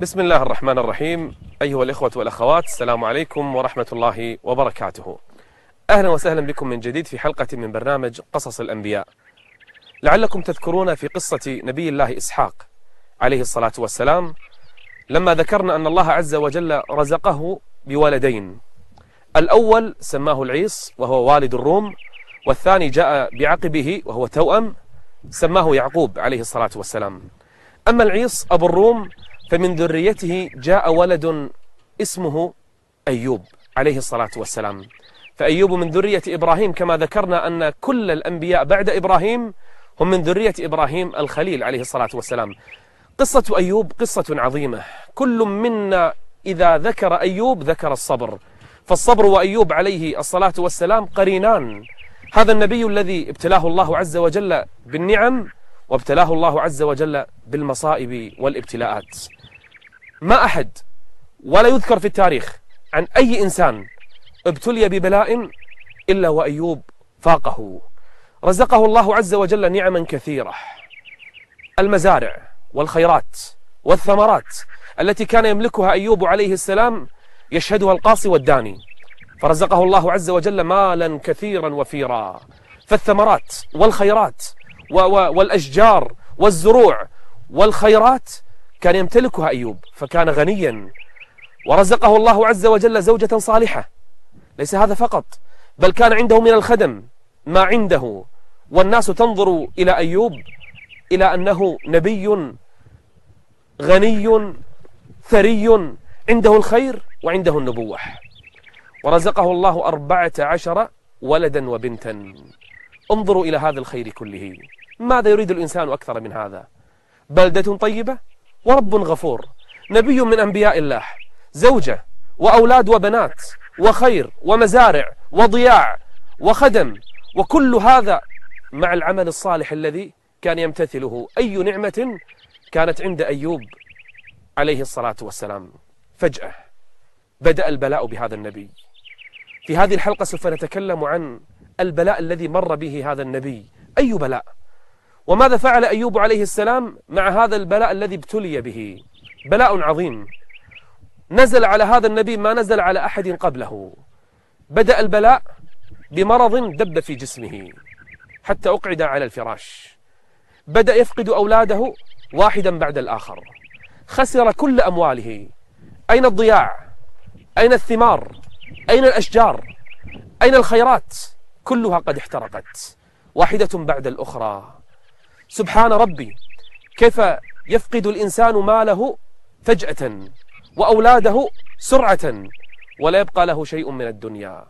بسم الله الرحمن الرحيم. أيها الإخوة والأخوات السلام عليكم ورحمة الله وبركاته. أهلا وسهلا بكم من جديد في حلقة من برنامج قصص الأنبياء. لعلكم تذكرون في قصة نبي الله إسحاق عليه الصلاة والسلام لما ذكرنا أن الله عز وجل رزقه بولدين الأول سماه العيص وهو والد الروم والثاني جاء بعقبه وهو توأم سماه يعقوب عليه الصلاة والسلام. أما العيص أبو الروم فمن ذريته جاء ولد اسمه أيوب عليه الصلاة والسلام. فأيوب من ذرية إبراهيم كما ذكرنا أن كل الأنبياء بعد إبراهيم هم من ذرية إبراهيم الخليل عليه الصلاة والسلام. قصة أيوب قصة عظيمة. كل منا إذا ذكر أيوب ذكر الصبر. فالصبر وأيوب عليه الصلاة والسلام قرينان. هذا النبي الذي ابتلاه الله عز وجل بالنعم وابتلاه الله عز وجل بالمصائب والابتلاءات. ما أحد ولا يذكر في التاريخ عن أي إنسان ابتلي ببلاء إلا وأيوب فاقه. رزقه الله عز وجل نعما كثيرة. المزارع والخيرات والثمرات التي كان يملكها أيوب عليه السلام يشهدها القاصي والداني. فرزقه الله عز وجل مالا كثيرا وفيرا. فالثمرات والخيرات والأشجار والزروع والخيرات كان يمتلكها أيوب فكان غنيا. ورزقه الله عز وجل زوجة صالحة. ليس هذا فقط بل كان عنده من الخدم ما عنده. والناس تنظر إلى أيوب إلى أنه نبي غني ثري عنده الخير وعنده النبوة. ورزقه الله أربعة عشر ولدا وبنتا. انظروا إلى هذا الخير كله. ماذا يريد الإنسان أكثر من هذا؟ بلدة طيبة؟ ورب غفور نبي من أنبياء الله زوجة وأولاد وبنات وخير ومزارع وضياع وخدم وكل هذا مع العمل الصالح الذي كان يمتثله أي نعمة كانت عند أيوب عليه الصلاة والسلام. فجأة بدأ البلاء بهذا النبي. في هذه الحلقة سوف نتكلم عن البلاء الذي مر به هذا النبي. أي بلاء؟ وماذا فعل أيوب عليه السلام مع هذا البلاء الذي ابتلي به؟ بلاء عظيم. نزل على هذا النبي ما نزل على أحد قبله. بدأ البلاء بمرض دب في جسمه حتى أقعد على الفراش. بدأ يفقد أولاده واحدا بعد الآخر. خسر كل أمواله. أين الضياع؟ أين الثمار؟ أين الأشجار؟ أين الخيرات؟ كلها قد احترقت. واحدة بعد الأخرى. سبحان ربي كيف يفقد الإنسان ماله فجأة وأولاده سرعة ولا يبقى له شيء من الدنيا.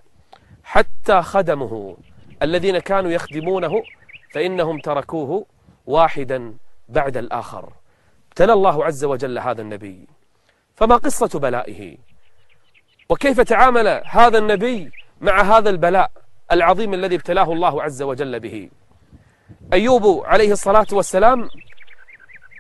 حتى خدمه الذين كانوا يخدمونه فإنهم تركوه واحدا بعد الآخر. ابتلى الله عز وجل هذا النبي. فما قصة بلائه؟ وكيف تعامل هذا النبي مع هذا البلاء العظيم الذي ابتلاه الله عز وجل به؟ أيوب عليه الصلاة والسلام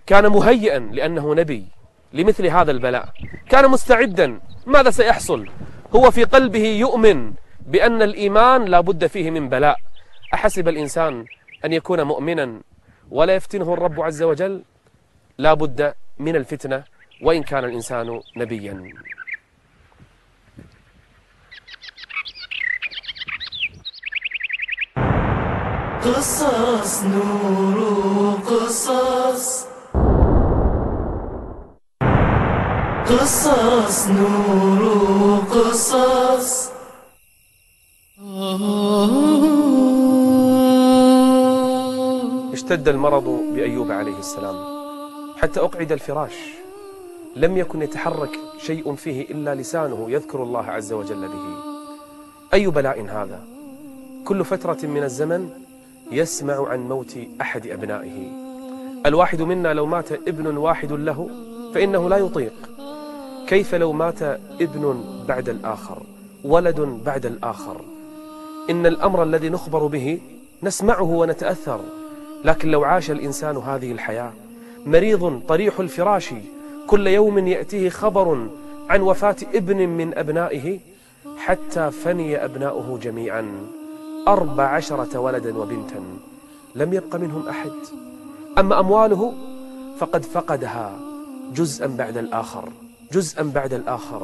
كان مهيئا لأنه نبي لمثل هذا البلاء. كان مستعدا. ماذا سيحصل؟ هو في قلبه يؤمن بأن الإيمان لا بد فيه من بلاء. أحسب الإنسان أن يكون مؤمنا ولا يفتنه الرب عز وجل؟ لا بد من الفتنة وإن كان الإنسان نبيا. قصص نور قصص قصص نور قصص اشتد المرض بأيوب عليه السلام. حتى أقعد الفراش. لم يكن يتحرك شيء فيه إلا لسانه يذكر الله عز وجل به. أي بلاء هذا؟ كل فترة من الزمن يسمع عن موت أحد أبنائه. الواحد منا لو مات ابن واحد له فإنه لا يطيق. كيف لو مات ابن بعد الآخر؟ ولد بعد الآخر. إن الأمر الذي نخبر به نسمعه ونتأثر. لكن لو عاش الإنسان هذه الحياة مريض طريح الفراش كل يوم يأتيه خبر عن وفاة ابن من أبنائه حتى فني أبناؤه جميعا. أربع عشرة ولدا وبنتا لم يبق منهم أحد. أما أمواله فقد فقدها جزءا بعد الآخر جزءا بعد الآخر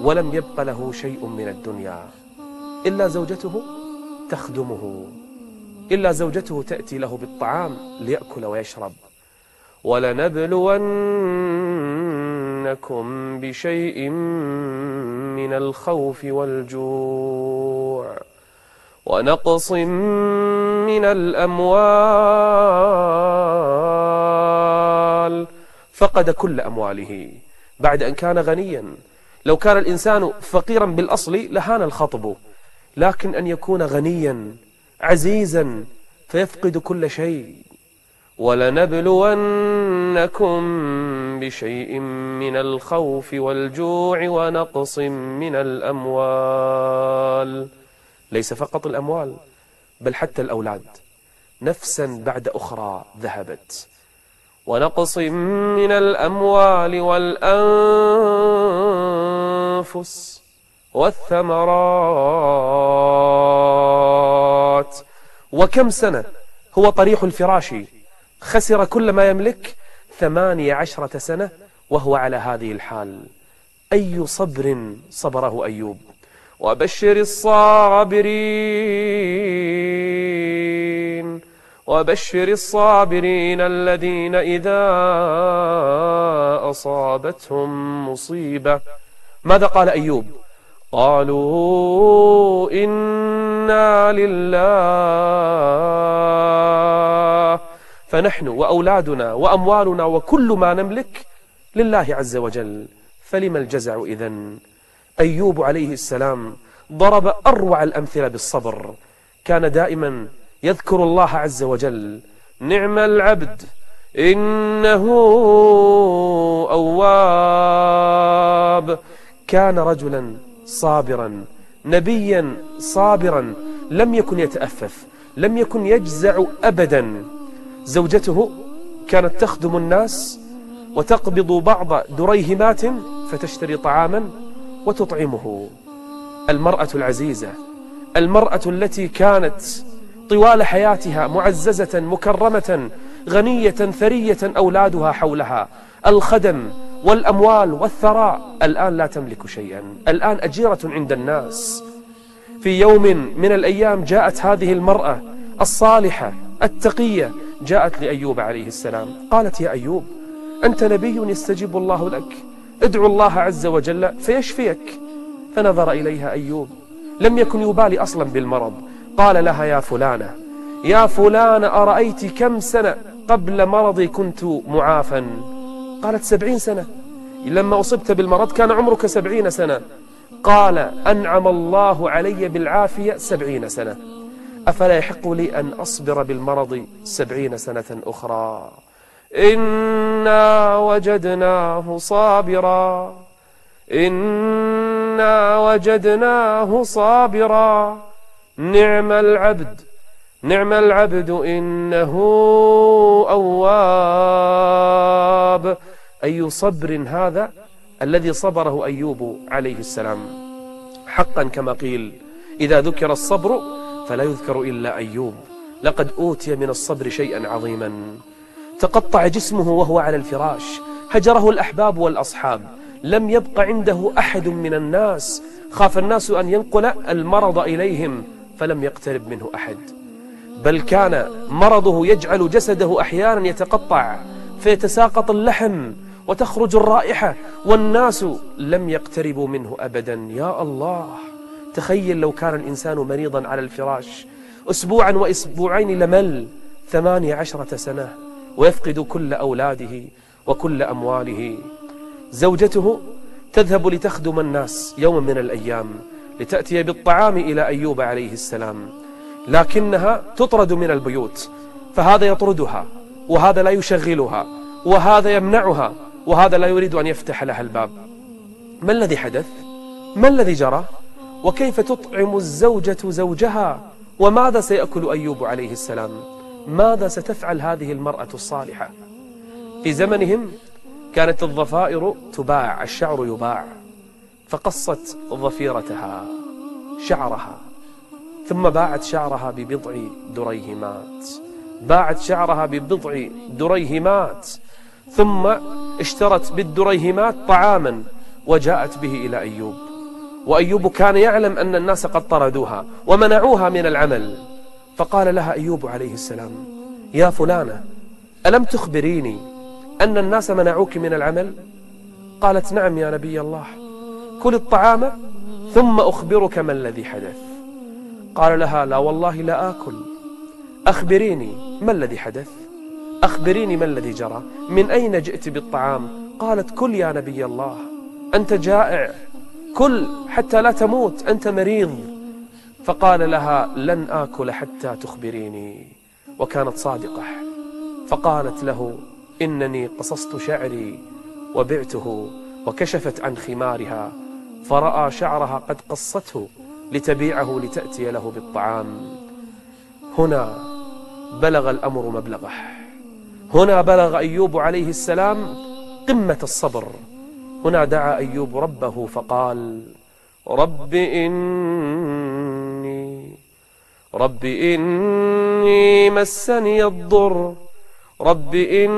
ولم يبق له شيء من الدنيا. إلا زوجته تخدمه إلا زوجته تأتي له بالطعام ليأكل ويشرب. ولنبلونكم بشيء من الخوف والجوع. ونقص من الأموال. فقد كل أمواله. بعد أن كان غنيا. لو كان الإنسان فقيرا بالأصل لهان الخطب. لكن أن يكون غنيا عزيزا فيفقد كل شيء. ولنبلونكم بشيء من الخوف والجوع ونقص من الأموال. ليس فقط الأموال بل حتى الأولاد. نفسا بعد أخرى ذهبت. ونقص من الأموال والأنفس والثمرات. وكم سنة هو طريح الفراش؟ خسر كل ما يملك ثمانية عشرة سنة وهو على هذه الحال. أي صبر صبره أيوب؟ وبشر الصابرين وبشر الصابرين الذين إذا أصابتهم مصيبة. ماذا قال أيوب؟ قالوا إنا لله فنحن وأولادنا وأموالنا وكل ما نملك لله عز وجل. فلم الجزع إذن؟ أيوب عليه السلام ضرب أروع الأمثلة بالصبر. كان دائما يذكر الله عز وجل نعم العبد إنه أواب. كان رجلا صابرا نبيا صابرا لم يكن يتأفف لم يكن يجزع أبدا. زوجته كانت تخدم الناس وتقبض بعض دريهمات فتشتري طعاما وتطعمه. المرأة العزيزة المرأة التي كانت طوال حياتها معززة مكرمة غنية ثرية أولادها حولها. الخدم والأموال والثراء الآن لا تملك شيئا. الآن أجيرة عند الناس. في يوم من الأيام جاءت هذه المرأة الصالحة التقية جاءت لأيوب عليه السلام. قالت يا أيوب أنت نبي يستجيب الله لك. ادعو الله عز وجل فيشفيك. فنظر إليها أيوب. لم يكن يبالي أصلا بالمرض. قال لها يا فلانة يا فلانة أرأيت كم سنة قبل مرضي كنت معافا؟ قالت سبعين سنة. لما أصبت بالمرض كان عمرك سبعين سنة. قال أنعم الله علي بالعافية سبعين سنة. أفلا يحق لي أن أصبر بالمرض سبعين سنة أخرى؟ إنا وجدناه صابرا. إنا وجدناه صابرا. نعم العبد نعم العبد إنه أواب. أي صبر هذا الذي صبره أيوب عليه السلام. حقا كما قيل إذا ذكر الصبر فلا يذكر إلا أيوب. لقد أوتي من الصبر شيئا عظيما. تقطع جسمه وهو على الفراش. هجره الأحباب والأصحاب. لم يبق عنده أحد من الناس. خاف الناس أن ينقل المرض إليهم فلم يقترب منه أحد. بل كان مرضه يجعل جسده أحيانا يتقطع فيتساقط اللحم وتخرج الرائحة. والناس لم يقتربوا منه أبدا. يا الله! تخيل لو كان الإنسان مريضا على الفراش. أسبوعا وأسبوعين لمل. ثمانية عشرة سنة. ويفقد كل أولاده وكل أمواله زوجته تذهب لتخدم الناس يوما من الأيام لتأتي بالطعام إلى أيوب عليه السلام لكنها تطرد من البيوت فهذا يطردها وهذا لا يشغلها وهذا يمنعها وهذا لا يريد أن يفتح لها الباب ما الذي حدث؟ ما الذي جرى؟ وكيف تطعم الزوجة زوجها؟ وماذا سيأكل أيوب عليه السلام؟ ماذا ستفعل هذه المرأة الصالحة؟ في زمنهم كانت الضفائر تباع الشعر يباع فقصت ضفيرتها شعرها ثم باعت شعرها ببضع دريهمات باعت شعرها ببضع دريهمات ثم اشترت بالدريهمات طعاما وجاءت به إلى أيوب وأيوب كان يعلم أن الناس قد طردوها ومنعوها من العمل فقال لها أيوب عليه السلام يا فلانة ألم تخبريني أن الناس منعوك من العمل؟ قالت نعم يا نبي الله كل الطعام ثم أخبرك ما الذي حدث. قال لها لا والله لا آكل أخبريني ما الذي حدث أخبريني ما الذي جرى من أين جئت بالطعام؟ قالت كل يا نبي الله أنت جائع كل حتى لا تموت أنت مريض. فقال لها لن آكل حتى تخبريني. وكانت صادقة. فقالت له إنني قصصت شعري وبعته وكشفت عن خمارها فرأى شعرها قد قصته لتبيعه لتأتي له بالطعام. هنا بلغ الأمر مبلغه. هنا بلغ أيوب عليه السلام قمة الصبر. هنا دعا أيوب ربه فقال رب إني رب إني مسني الضر. رب إني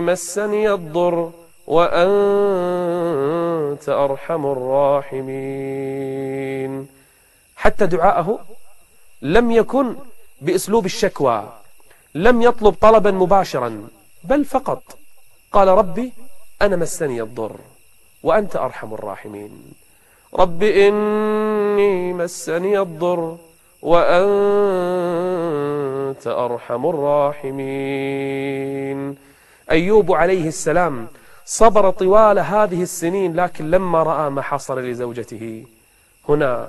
مسني الضر. وأنت أرحم الراحمين. حتى دعاءه لم يكن بأسلوب الشكوى لم يطلب طلبا مباشرا بل فقط. قال ربي أنا مسني الضر وأنت أرحم الراحمين. رب إني مسني الضر وأنت أرحم الراحمين. أيوب عليه السلام صبر طوال هذه السنين لكن لما رأى ما حصل لزوجته هنا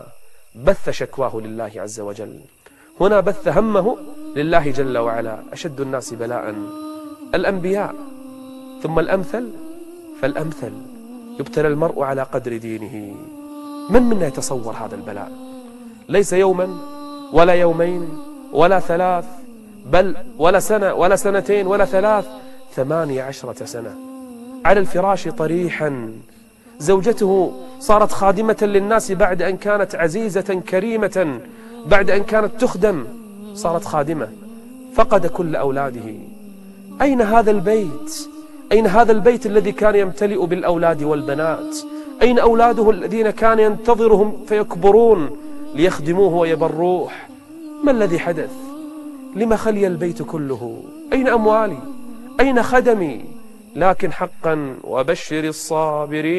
بث شكواه لله عز وجل. هنا بث همه لله جل وعلا. أشد الناس بلاء. الأنبياء ثم الأمثل فالأمثل يبتلى المرء على قدر دينه. من منا يتصور هذا البلاء؟ ليس يوما ولا يومين ولا ثلاث بل ولا سنة ولا سنتين ولا ثلاث ثمانية عشرة سنة. على الفراش طريحا. زوجته صارت خادمة للناس بعد أن كانت عزيزة كريمة بعد أن كانت تخدم صارت خادمة. فقد كل أولاده. أين هذا البيت؟ أين هذا البيت الذي كان يمتلئ بالأولاد والبنات؟ أين أولاده الذين كان ينتظرهم فيكبرون ليخدموه ويبروه ما الذي حدث؟ لما خلي البيت كله؟ أين أموالي؟ أين خدمي؟ لكن حقا وبشر الصابرين.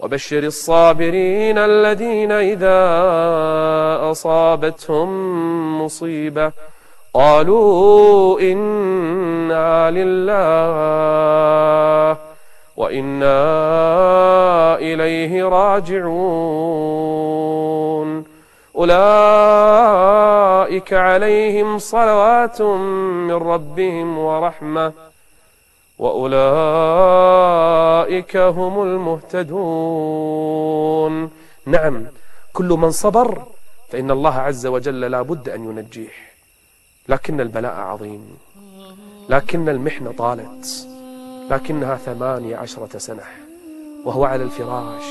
وبشر الصابرين الذين إذا أصابتهم مصيبة قالوا إنا لله وإنا إليه راجعون. أولئك عليهم صلوات من ربهم ورحمة وأولئك هم المهتدون. نعم كل من صبر فإن الله عز وجل لا بد أن ينجيه. لكن البلاء عظيم لكن المحنة طالت. لكنها ثمانية عشرة سنة وهو على الفراش.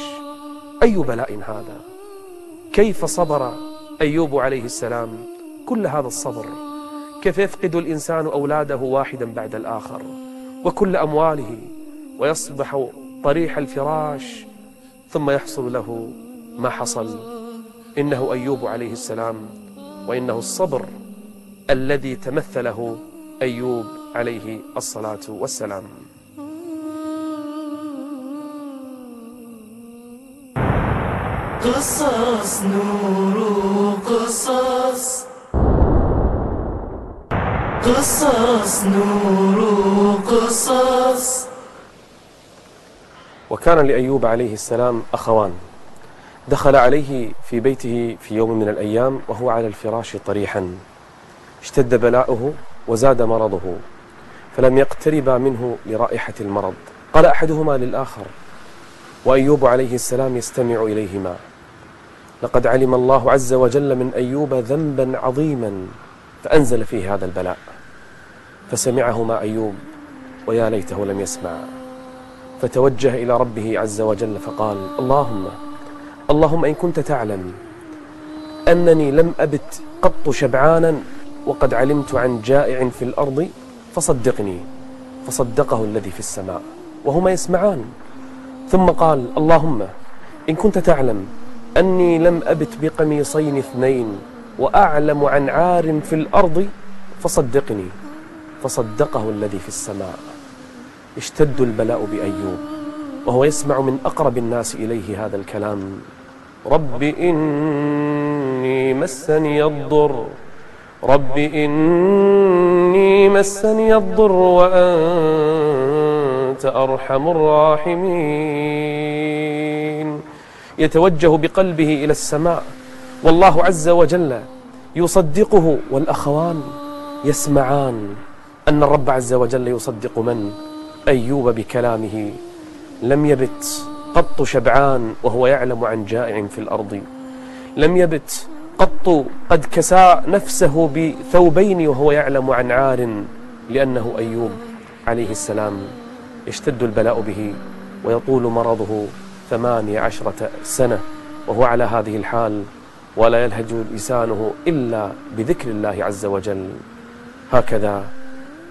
أي بلاء هذا؟ كيف صبر أيوب عليه السلام كل هذا الصبر؟ كيف يفقد الإنسان أولاده واحدا بعد الآخر؟ وكل أمواله ويصبح طريح الفراش ثم يحصل له ما حصل. إنه أيوب عليه السلام وإنه الصبر الذي تمثله أيوب عليه الصلاة والسلام. قصص نور قصص قصص نور قصص وكان لأيوب عليه السلام أخوان. دخل عليه في بيته في يوم من الأيام وهو على الفراش طريحا. اشتد بلاؤه وزاد مرضه فلم يقتربا منه لرائحة المرض. قال أحدهما للآخر وأيوب عليه السلام يستمع إليهما. لقد علم الله عز وجل من أيوب ذنبا عظيما فأنزل فيه هذا البلاء. فسمعهما أيوب ويا ليته لم يسمع. فتوجه إلى ربه عز وجل فقال اللهم اللهم إن كنت تعلم أنني لم أبت قط شبعانا وقد علمت عن جائع في الأرض فصدقني. فصدقه الذي في السماء وهما يسمعان. ثم قال اللهم إن كنت تعلم أني لم أبت بقميصين اثنين وأعلم عن عار في الأرض فصدقني فصدقه الذي في السماء. اشتد البلاء بأيوب وهو يسمع من أقرب الناس إليه هذا الكلام. رب إني مسني الضر رب إني مسني الضر وأنت أرحم الراحمين. يتوجه بقلبه إلى السماء. والله عز وجل يصدقه والأخوان يسمعان أن الرب عز وجل يصدق من أيوب بكلامه. لم يبت قط شبعان وهو يعلم عن جائع في الأرض. لم يبت قط قد كسى نفسه بثوبين وهو يعلم عن عار لأنه أيوب عليه السلام. يشتد البلاء به ويطول مرضه. ثمانية عشرة سنة وهو على هذه الحال ولا يلهج لسانه إلا بذكر الله عز وجل. هكذا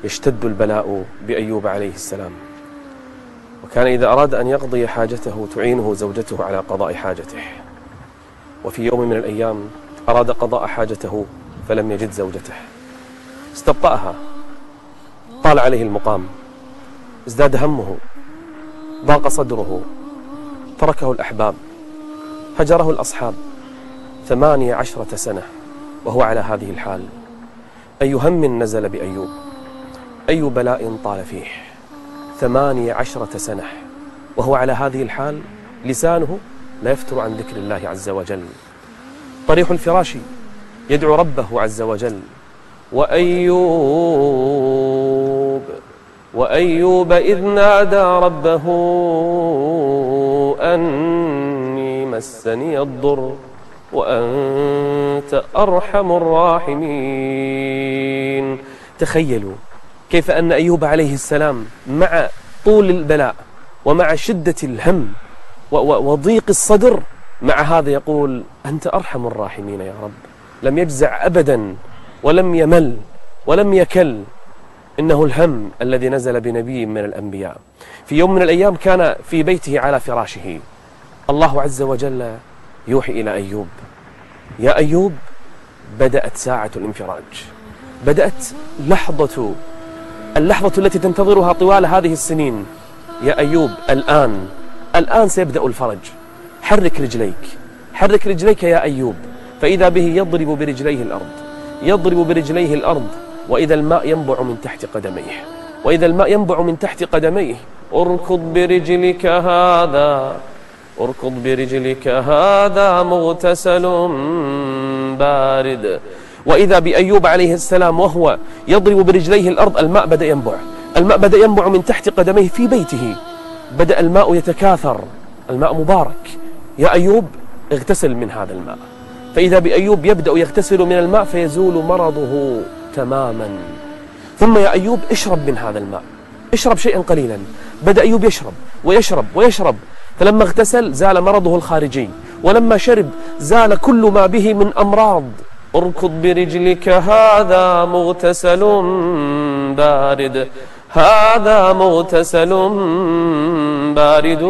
يشتد البلاء بأيوب عليه السلام. وكان إذا أراد أن يقضي حاجته تعينه زوجته على قضاء حاجته. وفي يوم من الأيام أراد قضاء حاجته فلم يجد زوجته. استبطأها طال عليه المقام. ازداد همه. ضاق صدره. تركه الأحباب هجره الأصحاب ثمانية عشرة سنة وهو على هذه الحال. أي هم نزل بأيوب؟ أي بلاء طال فيه؟ ثمانية عشرة سنة وهو على هذه الحال؟ لسانه لا يفتر عن ذكر الله عز وجل. طريح الفراش يدعو ربه عز وجل. وأيوب وأيوب إذ نادى ربه أني مسني الضر وأنت أرحم الراحمين. تخيلوا كيف أن أيوب عليه السلام مع طول البلاء ومع شدة الهم وضيق الصدر مع هذا يقول أنت أرحم الراحمين يا رب. لم يجزع أبدا ولم يمل ولم يكل. إنه الهم الذي نزل بنبي من الأنبياء. في يوم من الأيام كان في بيته على فراشه. الله عز وجل يوحي إلى أيوب. يا أيوب بدأت ساعة الانفراج. بدأت لحظة اللحظة التي تنتظرها طوال هذه السنين. يا أيوب الآن الآن سيبدأ الفرج. حرك رجليك. حرك رجليك يا أيوب. فإذا به يضرب برجليه الأرض. يضرب برجليه الأرض. وإذا الماء ينبع من تحت قدميه. وإذا الماء ينبع من تحت قدميه. اركض برجلك هذا. اركض برجلك هذا مغتسل بارد. وإذا بأيوب عليه السلام وهو يضرب برجليه الأرض الماء بدأ ينبع. الماء بدأ ينبع من تحت قدميه في بيته. بدأ الماء يتكاثر. الماء مبارك. يا أيوب اغتسل من هذا الماء. فإذا بأيوب يبدأ يغتسل من الماء فيزول مرضه. تماما. ثم يا أيوب اشرب من هذا الماء. اشرب شيئا قليلا. بدأ أيوب يشرب ويشرب ويشرب. فلما اغتسل زال مرضه الخارجي. ولما شرب زال كل ما به من أمراض. اركض برجلك هذا مغتسل بارد. هذا مغتسل بارد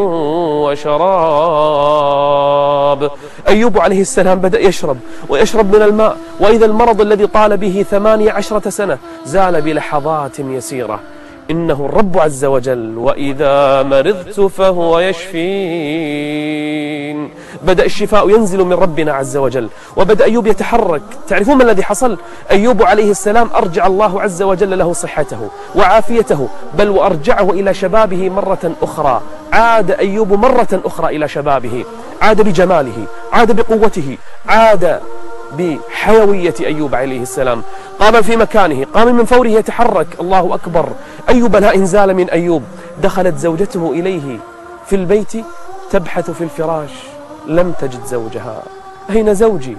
وشراب. أيوب عليه السلام بدأ يشرب ويشرب من الماء وإذا المرض الذي طال به ثمانية عشرة سنة زال بلحظات يسيرة. إنه الرب عز وجل وإذا مرضت فهو يشفين. بدأ الشفاء ينزل من ربنا عز وجل وبدأ أيوب يتحرك. تعرفون ما الذي حصل؟ أيوب عليه السلام أرجع الله عز وجل له صحته وعافيته بل وأرجعه إلى شبابه مرة أخرى. عاد أيوب مرة أخرى إلى شبابه عاد بجماله عاد بقوته عاد بحيوية أيوب عليه السلام. قام في مكانه قام من فوره يتحرك. الله أكبر. أي بلاء زال من أيوب. دخلت زوجته إليه. في البيت تبحث في الفراش. لم تجد زوجها. أين زوجي؟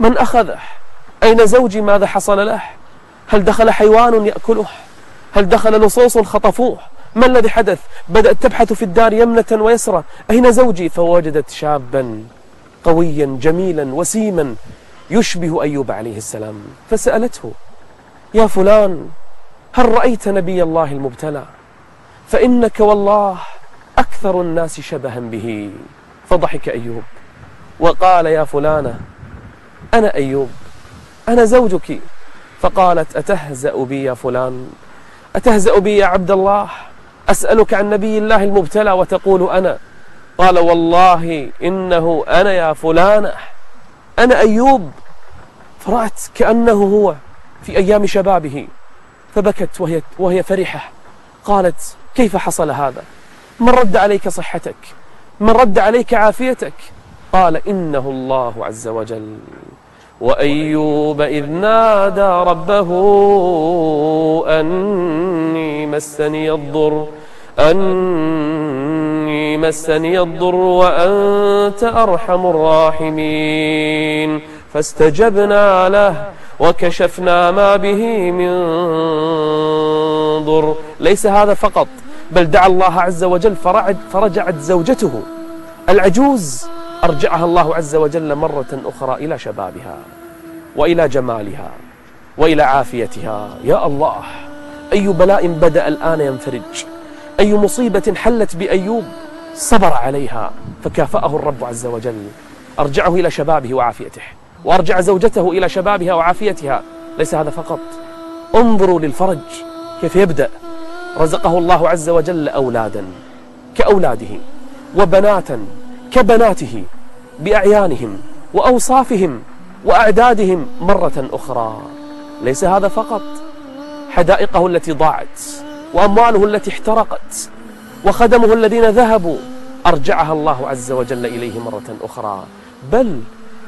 من أخذه؟ أين زوجي؟ ماذا حصل له؟ هل دخل حيوان يأكله؟ هل دخل لصوص خطفوه؟ ما الذي حدث؟ بدأت تبحث في الدار يمنة ويسرى. أين زوجي؟ فوجدت شابا قويا جميلا وسيما. يشبه أيوب عليه السلام فسألته يا فلان هل رأيت نبي الله المبتلى؟ فإنك والله أكثر الناس شبها به. فضحك أيوب وقال يا فلانة أنا أيوب أنا زوجك. فقالت أتهزأ بي يا فلان؟ أتهزأ بي يا عبد الله؟ أسألك عن نبي الله المبتلى وتقول أنا؟ قال والله إنه أنا يا فلانة. أنا أيوب. فرأت كأنه هو في أيام شبابه. فبكت وهي, وهي فرحة. قالت كيف حصل هذا؟ من رد عليك صحتك؟ من رد عليك عافيتك? قال إنه الله عز وجل. وأيوب إذ نادى ربه أني مسني الضر. أني مسني الضر وأنت أرحم الراحمين. فاستجبنا له وكشفنا ما به من ضر. ليس هذا فقط بل دعا الله عز وجل فرجعت زوجته. العجوز أرجعها الله عز وجل مرة أخرى إلى شبابها وإلى جمالها وإلى عافيتها. يا الله أي بلاء بدأ الآن ينفرج. أي مصيبة حلت بأيوب صبر عليها فكافأه الرب عز وجل. أرجعه إلى شبابه وعافيته وأرجع زوجته إلى شبابها وعافيتها. ليس هذا فقط. انظروا للفرج كيف يبدأ. رزقه الله عز وجل أولادا كأولاده وبناتا كبناته بأعيانهم وأوصافهم وأعدادهم مرة أخرى. ليس هذا فقط. حدائقه التي ضاعت وأمواله التي احترقت وخدمه الذين ذهبوا. أرجعها الله عز وجل إليه مرة أخرى. بل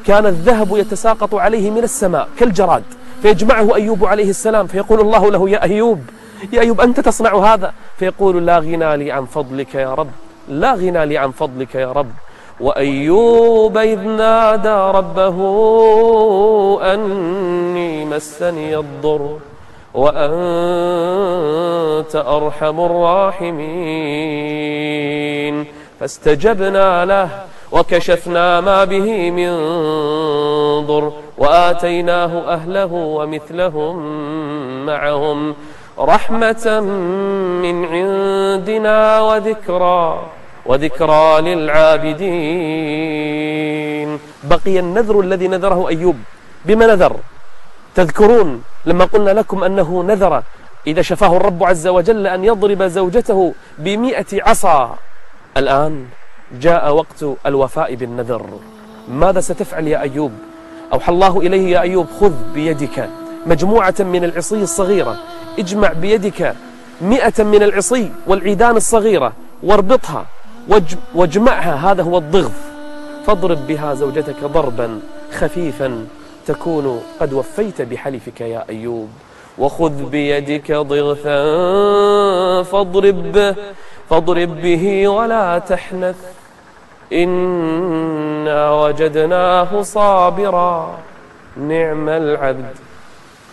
كان الذهب يتساقط عليه من السماء كالجراد فيجمعه أيوب عليه السلام فيقول الله له يا أيوب يا أيوب أنت تصنع هذا؟ فيقول لا غنى لي عن فضلك يا رب لا غنى لي عن فضلك يا رب. وأيوب إذ نادى ربه أني مسني الضر. وأنت أرحم الراحمين. فاستجبنا له وكشفنا ما به من ضر وآتيناه أهله ومثلهم معهم رحمة من عندنا وذكرى وذكرى للعابدين. بقي النذر الذي نذره أيوب. بما نذر؟ تذكرون لما قلنا لكم أنه نذر إذا شفاه الرب عز وجل أن يضرب زوجته بمئة عصا. الآن جاء وقت الوفاء بالنذر. ماذا ستفعل يا أيوب؟ أوحى الله إليه يا أيوب خذ بيدك مجموعة من العصي الصغيرة. اجمع بيدك مئة من العصي والعيدان الصغيرة واربطها واجمعها. هذا هو الضغط. فاضرب بها زوجتك ضربا خفيفا. تكون قد وفيت بحلفك يا أيوب. وخذ بيدك ضغثا فاضرب به فاضرب به ولا تحنث. إنا وجدناه صابرا. نعم العبد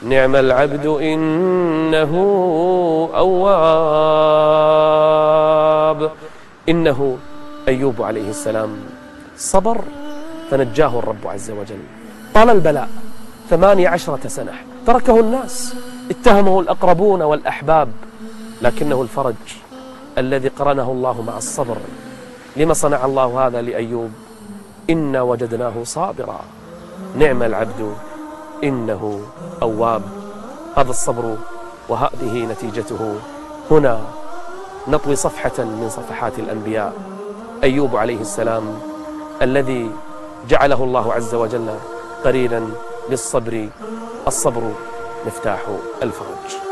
نعم العبد إنه أواب. إنه أيوب عليه السلام صبر فنجاه الرب عز وجل. طال البلاء ثمانية عشرة سنة. تركه الناس. اتهمه الأقربون والأحباب. لكنه الفرج الذي قرنه الله مع الصبر. لما صنع الله هذا لأيوب؟ إنا وجدناه صابرا. نعم العبد إنه أواب. هذا الصبر وهذه نتيجته. هنا نطوي صفحة من صفحات الأنبياء. أيوب عليه السلام الذي جعله الله عز وجل قرينا للصبر الصبر مفتاح الفرج.